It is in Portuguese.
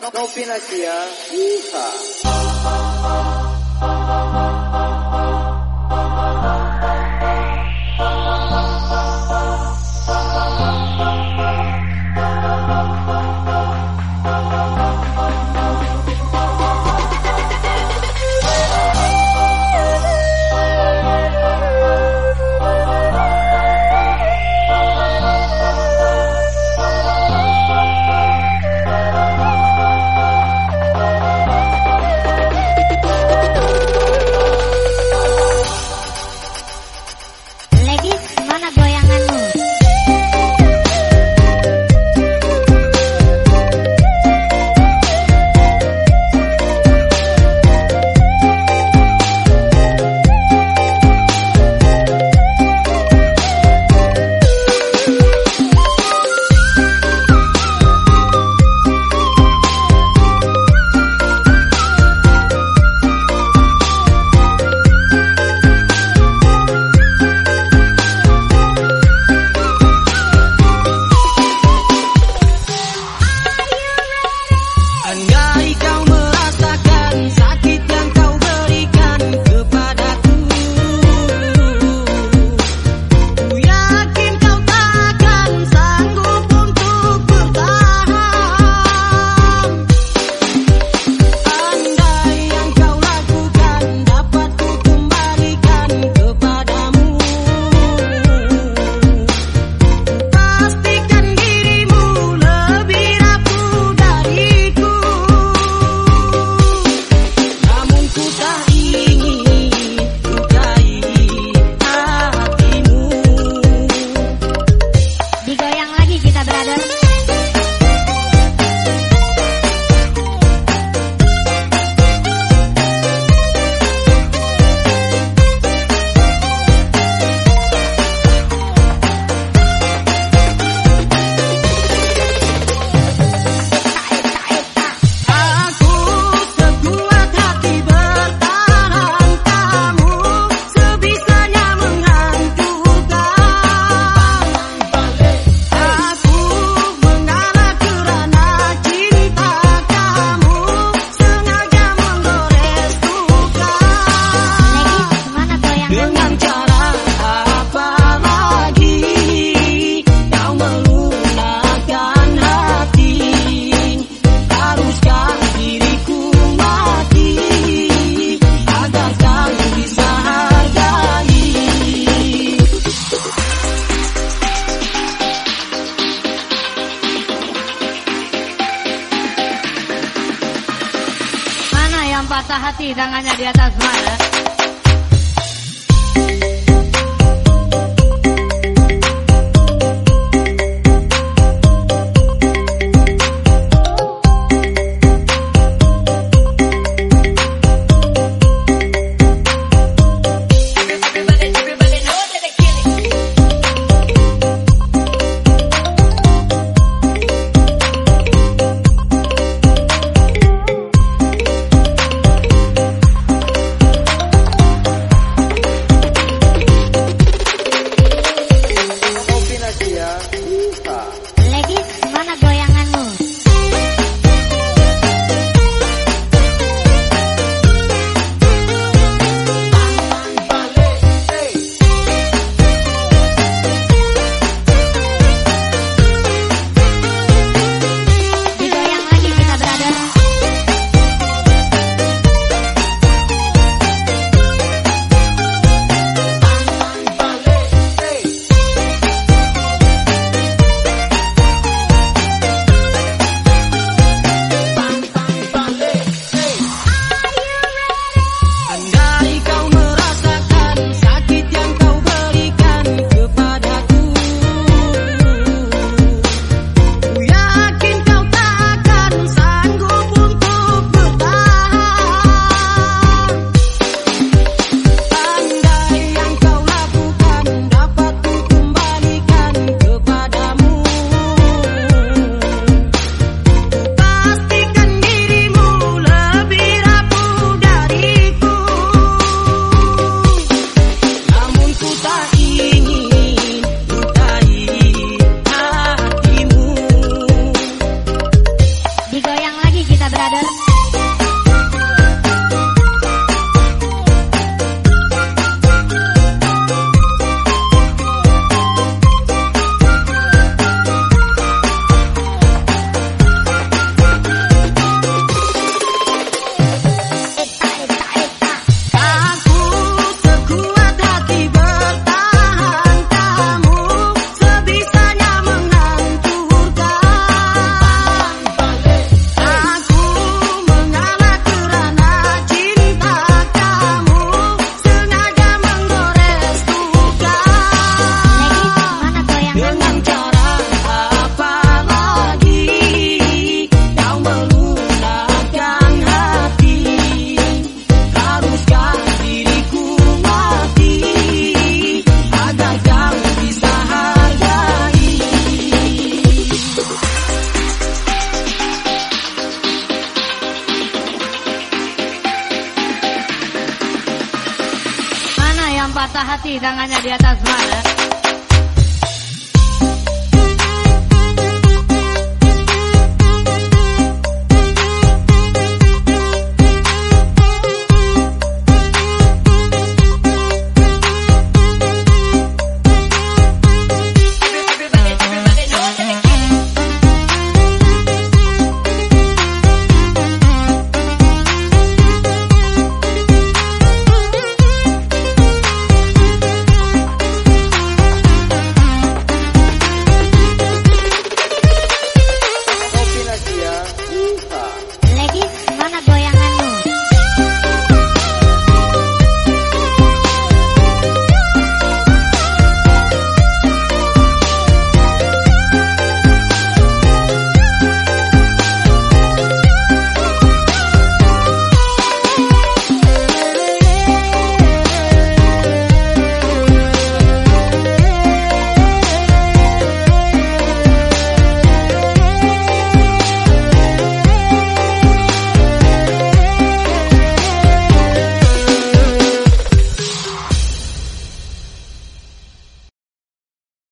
Novinasia. Yeehaw. Patah hati tangannya di atas mana patah hati tangannya di atas mana